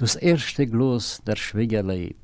das erste Gloss der Schwiegerleib.